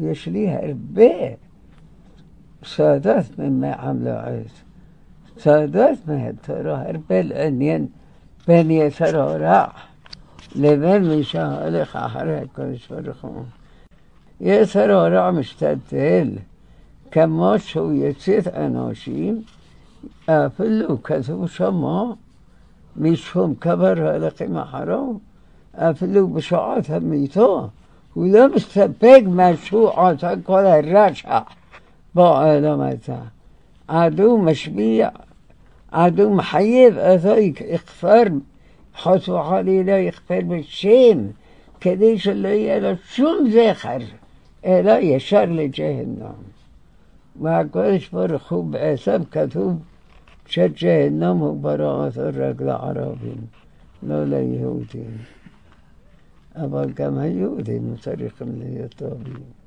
ويشليها البيع سادات مما عملوا عيسى. سادات ما ترى البل أنين بن يسرى راح. لبن مشاه لك أحرق شرخون يسرى راح مشتتل كما شو يسيت أناشيم أفلو كذو شما مشهم كبر هلقي محرم أفلو بشعات ميتاه لبسپگ مشروعات کل رشا. با علامتا عدو شبیع عدو حیف اذای اقفر حسو حالی لا اقفر بشیم کدیش اللہ یلا شون شوم زخر. لا يشار لجهنم. و كلش بار خوب عسب کتوب شد جهنم وبراءة الرجل عربي لا ليهودين أما كان يؤذي من طريق اليهودية